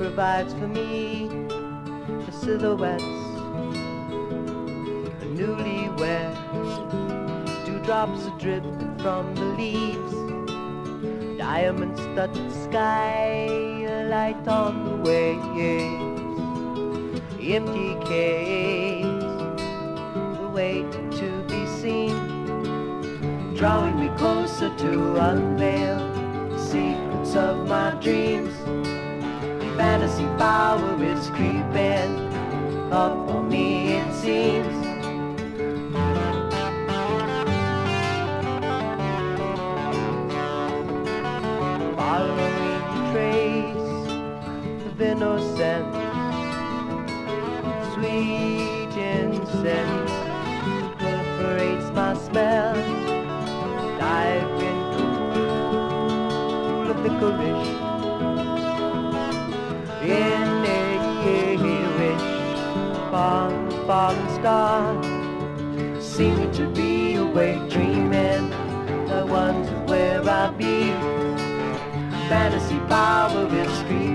provides for me the silhouettes, newlyweds, dewdrops are dripping from the leaves, diamond studded sky, a light on the waves, empty caves, the waiting to be seen, drawing me closer to unveil power is creeping up on me, it seems. Following the trace of innocence, sweet incense proliferates my smell. Dive into the licorice in a the falling star seeming to be awake dreaming I wonder where I'll be fantasy power is creeping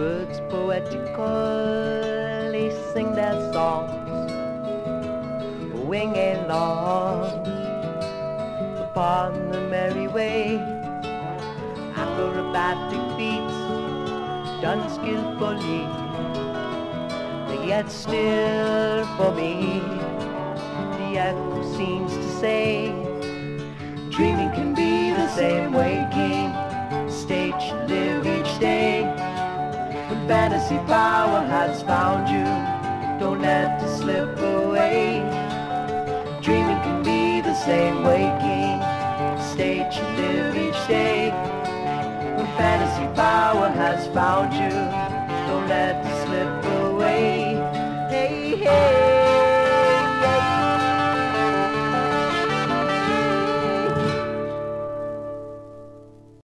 birds poetically sing their songs, winging along upon the merry way. Acrobatic feats done skillfully, yet still for me, the echo seems to say, dreaming can be the same waking. stage should fantasy power has found you, don't let it slip away. Dreaming can be the same waking. State you live each day. When fantasy power has found you, don't let it slip away. Hey, hey.